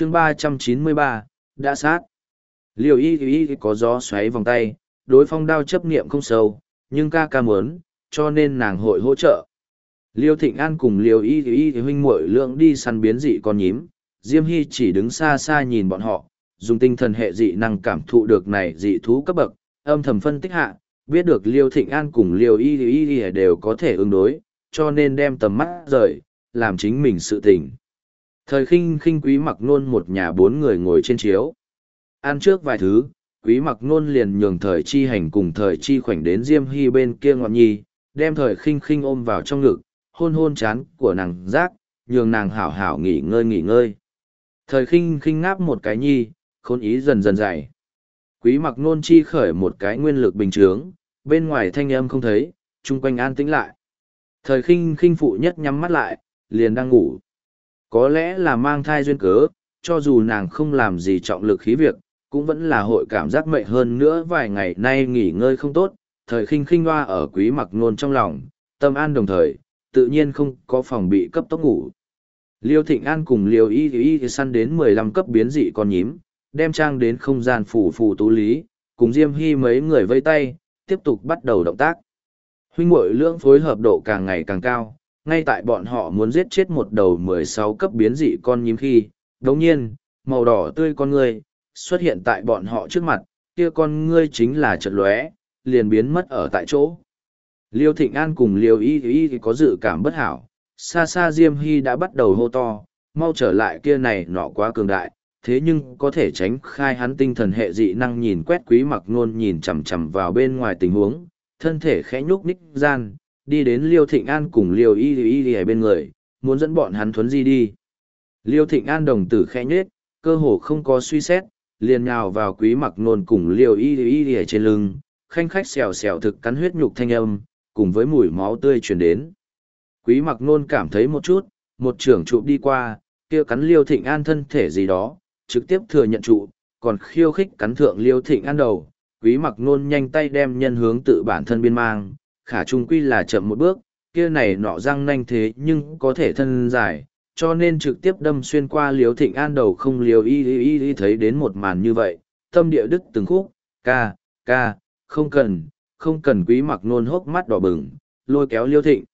chương ba trăm chín mươi ba, đã sát. Liều y y có gió xoáy vòng tay, đối phong đao chấp niệm không sâu, nhưng ca ca mớn cho nên nàng hội hỗ trợ. Liêu thịnh an cùng liều y y huynh muội lượng đi săn biến dị con nhím. Diêm hy chỉ đứng xa xa nhìn bọn họ, dùng tinh thần hệ dị năng cảm thụ được này dị thú cấp bậc, âm thầm phân tích hạ, biết được liêu thịnh an cùng liều y y y đều có thể ứng đối, cho nên đem tầm mắt rời, làm chính mình sự tỉnh thời khinh khinh quý mặc nôn một nhà bốn người ngồi trên chiếu. Ăn trước vài thứ, quý mặc nôn liền nhường thời chi hành cùng thời chi khoảnh đến diêm hy bên kia ngọn nhi, đem thời khinh khinh ôm vào trong ngực, hôn hôn chán của nàng giác nhường nàng hảo hảo nghỉ ngơi nghỉ ngơi. Thời khinh khinh ngáp một cái nhi, khôn ý dần dần dày. Quý mặc nôn chi khởi một cái nguyên lực bình chướng, bên ngoài thanh âm không thấy, chung quanh an tĩnh lại. Thời khinh khinh phụ nhất nhắm mắt lại, liền đang ngủ có lẽ là mang thai duyên cớ cho dù nàng không làm gì trọng lực khí việc cũng vẫn là hội cảm giác mệt hơn nữa vài ngày nay nghỉ ngơi không tốt, thời khinh khinh hoa ở quý mặc nôn trong lòng, tâm an đồng thời, tự nhiên không có phòng bị cấp tốc ngủ. Liêu Thịnh An cùng Liêu Y Y Y săn đến mười lăm cấp biến dị con nhím, đem trang đến không gian phủ phủ tú lý, cùng Diêm Hy mấy người vây tay, tiếp tục bắt đầu động tác. Huynh muội lưỡng phối hợp độ càng ngày càng cao, ngay tại bọn họ muốn giết chết một đầu mười sáu cấp biến dị con nhím khi, đồng nhiên, màu đỏ tươi con ngươi xuất hiện tại bọn họ trước mặt, kia con ngươi chính là trận lóe, liền biến mất ở tại chỗ. Liêu Thịnh An cùng Liêu Y Y có dự cảm bất hảo, xa xa Diêm Hy đã bắt đầu hô to, mau trở lại kia này nọ quá cường đại, thế nhưng có thể tránh khai hắn tinh thần hệ dị năng nhìn quét quý mặc nôn nhìn chằm chằm vào bên ngoài tình huống, thân thể khẽ nhúc nhích gian, đi đến Liêu Thịnh An cùng Liêu Y Y Y bên người, muốn dẫn bọn hắn thuấn di đi. Liêu Thịnh An đồng tử khẽ nhết, cơ hồ không có suy xét, liền nhào vào quý mặc nôn cùng Liêu y y y trên lưng, khanh khách xèo xèo thực cắn huyết nhục thanh âm, cùng với mùi máu tươi truyền đến. Quý mặc nôn cảm thấy một chút, một trưởng trụ đi qua, kia cắn liêu thịnh an thân thể gì đó, trực tiếp thừa nhận trụ, còn khiêu khích cắn thượng liêu thịnh an đầu. Quý mặc nôn nhanh tay đem nhân hướng tự bản thân biên mang, khả trung quy là chậm một bước, kia này nọ răng nanh thế nhưng có thể thân dài, cho nên trực tiếp đâm xuyên qua liếu thịnh an đầu không liều y y y thấy đến một màn như vậy tâm địa đức từng khúc ca ca không cần không cần quý mặc nôn hốc mắt đỏ bừng lôi kéo liêu thịnh.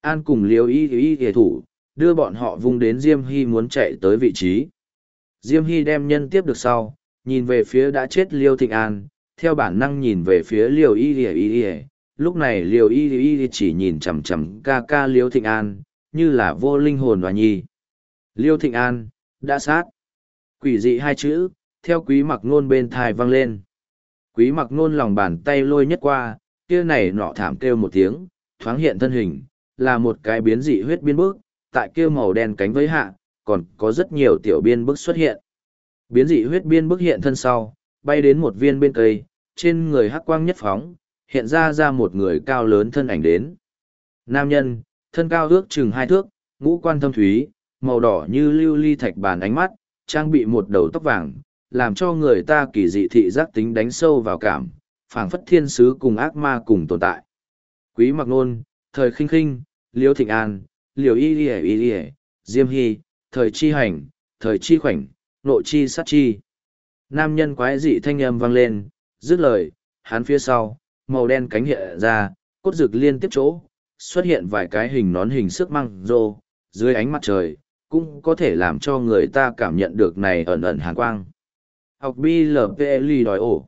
An cùng liều y y y thủ đưa bọn họ vung đến diêm hy muốn chạy tới vị trí. Diêm hy đem nhân tiếp được sau nhìn về phía đã chết liêu thịnh an theo bản năng nhìn về phía liều y y y lúc này liều y y chỉ nhìn chằm chằm ca ca liêu thịnh an như là vô linh hồn và nhi. Liêu Thịnh An, đã sát. Quỷ dị hai chữ, theo quý mặc nôn bên thai vang lên. Quý mặc nôn lòng bàn tay lôi nhất qua, kia này nọ thảm kêu một tiếng, thoáng hiện thân hình, là một cái biến dị huyết biến bước tại kia màu đen cánh với hạ, còn có rất nhiều tiểu biên bức xuất hiện. Biến dị huyết biên bức hiện thân sau, bay đến một viên bên cây, trên người hắc quang nhất phóng, hiện ra ra một người cao lớn thân ảnh đến. Nam nhân, thân cao ước chừng hai thước, ngũ quan thâm thúy, màu đỏ như lưu ly thạch bàn ánh mắt, trang bị một đầu tóc vàng, làm cho người ta kỳ dị thị giác tính đánh sâu vào cảm, phảng phất thiên sứ cùng ác ma cùng tồn tại. Quý mặc nôn, thời khinh khinh, liêu thịnh an, liều y y y y, diêm hy, thời chi hành, thời chi khoảnh, nội chi sát chi. Nam nhân quái dị thanh âm vang lên, dứt lời, hắn phía sau, màu đen cánh hiện ra, cốt rực liên tiếp chỗ, xuất hiện vài cái hình nón hình sức măng rô, dưới ánh mặt trời, cũng có thể làm cho người ta cảm nhận được này ẩn ẩn hàn quang. Học BLPLI đòi ổ.